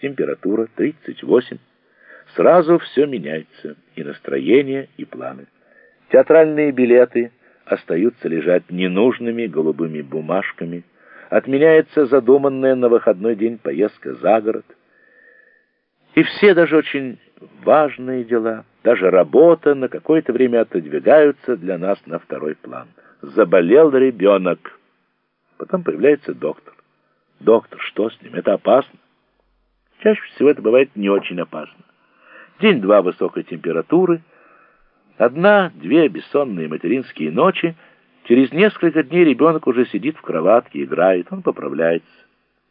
температура 38. Сразу все меняется, и настроение, и планы. Театральные билеты остаются лежать ненужными голубыми бумажками, отменяется задуманная на выходной день поездка за город. И все даже очень важные дела, даже работа на какое-то время отодвигаются для нас на второй план. Заболел ребенок. Потом появляется доктор. Доктор, что с ним? Это опасно? Чаще всего это бывает не очень опасно. День-два высокой температуры, одна-две бессонные материнские ночи, через несколько дней ребенок уже сидит в кроватке, играет, он поправляется.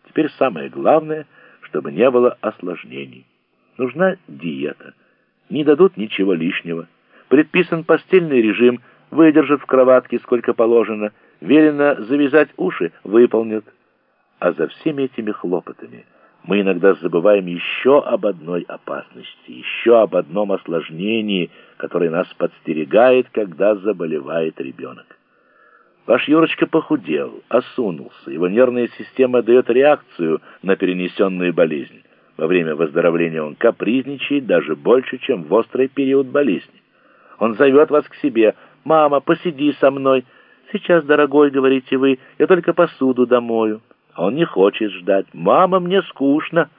Теперь самое главное, чтобы не было осложнений. Нужна диета. Не дадут ничего лишнего. Предписан постельный режим, выдержат в кроватке сколько положено, велено завязать уши, выполнят. А за всеми этими хлопотами мы иногда забываем еще об одной опасности, еще об одном осложнении, которое нас подстерегает, когда заболевает ребенок. Ваш Юрочка похудел, осунулся, его нервная система дает реакцию на перенесенную болезнь. Во время выздоровления он капризничает даже больше, чем в острый период болезни. Он зовет вас к себе. «Мама, посиди со мной». «Сейчас, дорогой, — говорите вы, — я только посуду домою». Он не хочет ждать. «Мама, мне скучно».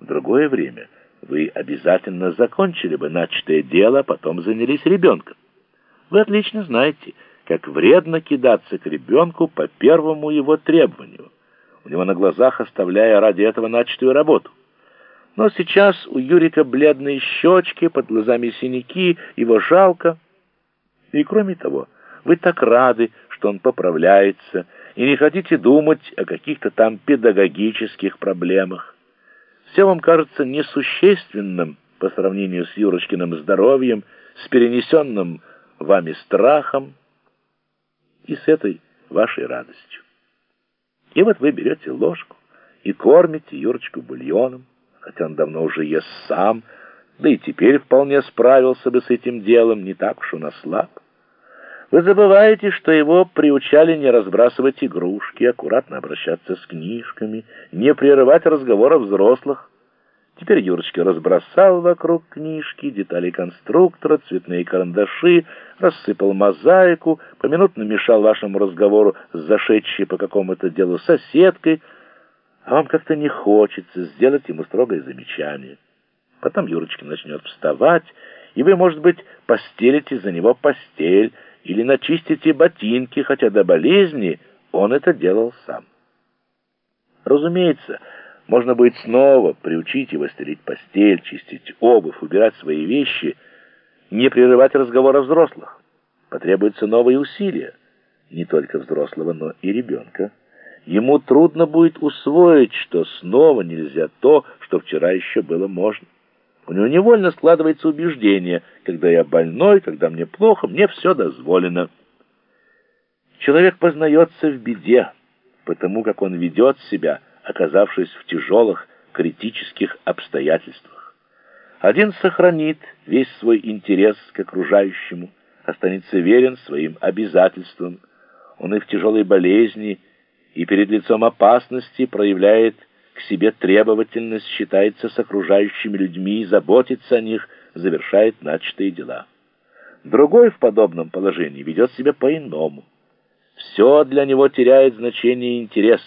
В другое время вы обязательно закончили бы начатое дело, а потом занялись ребенком. Вы отлично знаете, как вредно кидаться к ребенку по первому его требованию, у него на глазах оставляя ради этого начатую работу. Но сейчас у Юрика бледные щечки, под глазами синяки, его жалко. И кроме того, вы так рады, что он поправляется, и не хотите думать о каких-то там педагогических проблемах. Все вам кажется несущественным по сравнению с Юрочкиным здоровьем, с перенесенным вами страхом и с этой вашей радостью. И вот вы берете ложку и кормите Юрочку бульоном, хотя он давно уже ест сам, да и теперь вполне справился бы с этим делом, не так уж он ослаб. Вы забываете, что его приучали не разбрасывать игрушки, аккуратно обращаться с книжками, не прерывать разговоров взрослых. Теперь Юрочка разбросал вокруг книжки, детали конструктора, цветные карандаши, рассыпал мозаику, поминутно мешал вашему разговору с зашедшей по какому-то делу соседкой, а вам как-то не хочется сделать ему строгое замечание. Потом Юрочка начнет вставать, и вы, может быть, постелите за него постель или начистите ботинки, хотя до болезни он это делал сам. Разумеется, можно будет снова приучить его стелить постель, чистить обувь, убирать свои вещи, не прерывать разговора взрослых. Потребуются новые усилия, не только взрослого, но и ребенка. Ему трудно будет усвоить, что снова нельзя то, что вчера еще было можно. У него невольно складывается убеждение, когда я больной, когда мне плохо, мне все дозволено. Человек познается в беде, потому как он ведет себя, оказавшись в тяжелых, критических обстоятельствах. Один сохранит весь свой интерес к окружающему, останется верен своим обязательствам. Он и в тяжелой болезни, и перед лицом опасности проявляет к себе требовательность, считается с окружающими людьми, заботится о них, завершает начатые дела. Другой в подобном положении ведет себя по-иному. Все для него теряет значение и интерес.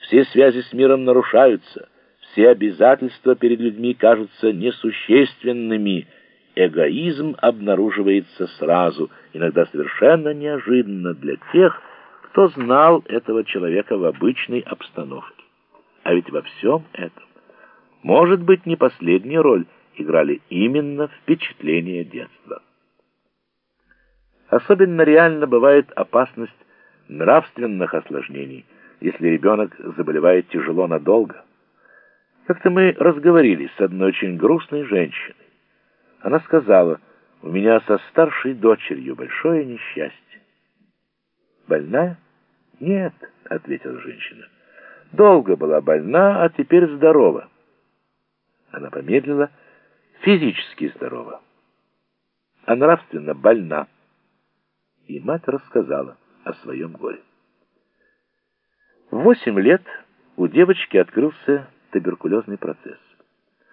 Все связи с миром нарушаются, все обязательства перед людьми кажутся несущественными. Эгоизм обнаруживается сразу, иногда совершенно неожиданно для тех, кто знал этого человека в обычной обстановке. А ведь во всем этом, может быть, не последнюю роль играли именно впечатления детства. Особенно реально бывает опасность нравственных осложнений, если ребенок заболевает тяжело надолго. Как-то мы разговорились с одной очень грустной женщиной. Она сказала, у меня со старшей дочерью большое несчастье. Больная? «Нет», — ответила женщина. «Долго была больна, а теперь здорова». Она помедлила. «Физически здорова, а нравственно больна». И мать рассказала о своем горе. В восемь лет у девочки открылся туберкулезный процесс.